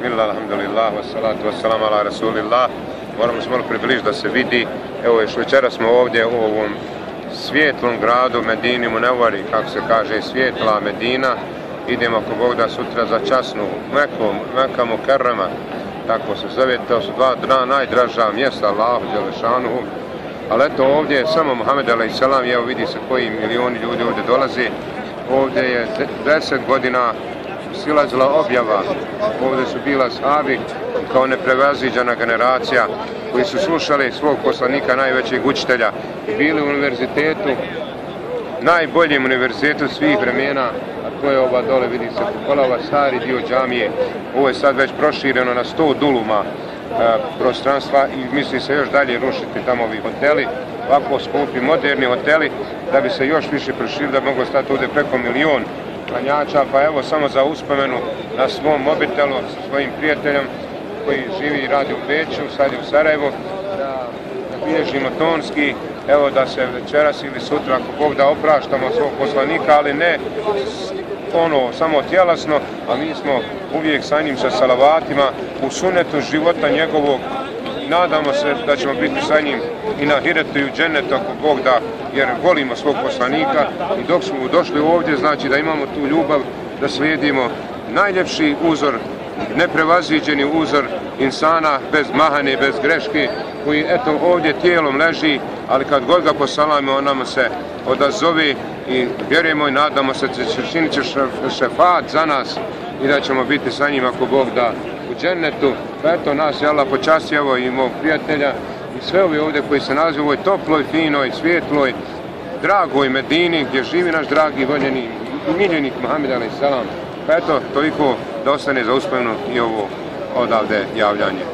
Bismillah, alhamdulillah, wassalatu wassalamu ala rasulillah. Moramo se malo približiti da se vidi. Evo još večera smo ovdje u ovom svijetlom gradu Medini Munevari, kako se kaže, svijetla Medina. Idemo ako Bog da sutra za časnu Meku, Meka Mukerrema, tako se zove, to su dva dna najdraža mjesta Allahu Đelešanu. Ali eto ovdje je samo Mohamed a.s. Evo vidi se koji milioni ljudi ovdje dolaze. Ovdje je deset godina silazila objava. Ovdje su bila sahabi kao neprevaziđana generacija koji su slušali svog poslanika, najvećeg učitelja i bili u univerzitetu, najboljem univerzitetu svih vremena, a to je ova dole, vidi se, Kukolava, stari dio džamije. Ovo je sad već prošireno na 100 duluma a, prostranstva i misli se još dalje rušiti tamo ovi hoteli, ovako skupi, moderni hoteli, da bi se još više proširili, da bi moglo stati ovdje preko milion klanjača, pa evo samo za uspomenu na svom mobitelu sa svojim prijateljem koji živi i radi u Beću, sad je u Sarajevu, da bilježimo tonski, evo da se večeras ili sutra, ako Bog da opraštamo svog poslanika, ali ne ono, samo tjelasno, a mi smo uvijek sa njim sa salavatima u sunetu života njegovog nadamo se da ćemo biti sa njim i na hiretu i u dženetu ako Bog da, jer volimo svog poslanika. I dok smo došli ovdje, znači da imamo tu ljubav, da slijedimo najljepši uzor, neprevaziđeni uzor insana bez mahane, bez greške, koji eto ovdje tijelom leži, ali kad god ga posalamo, on nam se odazove i vjerujemo i nadamo se da će činiti šefat za nas i da ćemo biti sa njim ako Bog da džennetu. Pa eto nas je Allah počasti, evo i mog prijatelja i sve ovi ovdje koji se nalazi u ovoj toploj, finoj, svjetloj, dragoj Medini gdje živi naš dragi, voljeni miljenik Mohamed a.s. Pa eto, toliko da ostane za uspomenu i ovo odavde javljanje.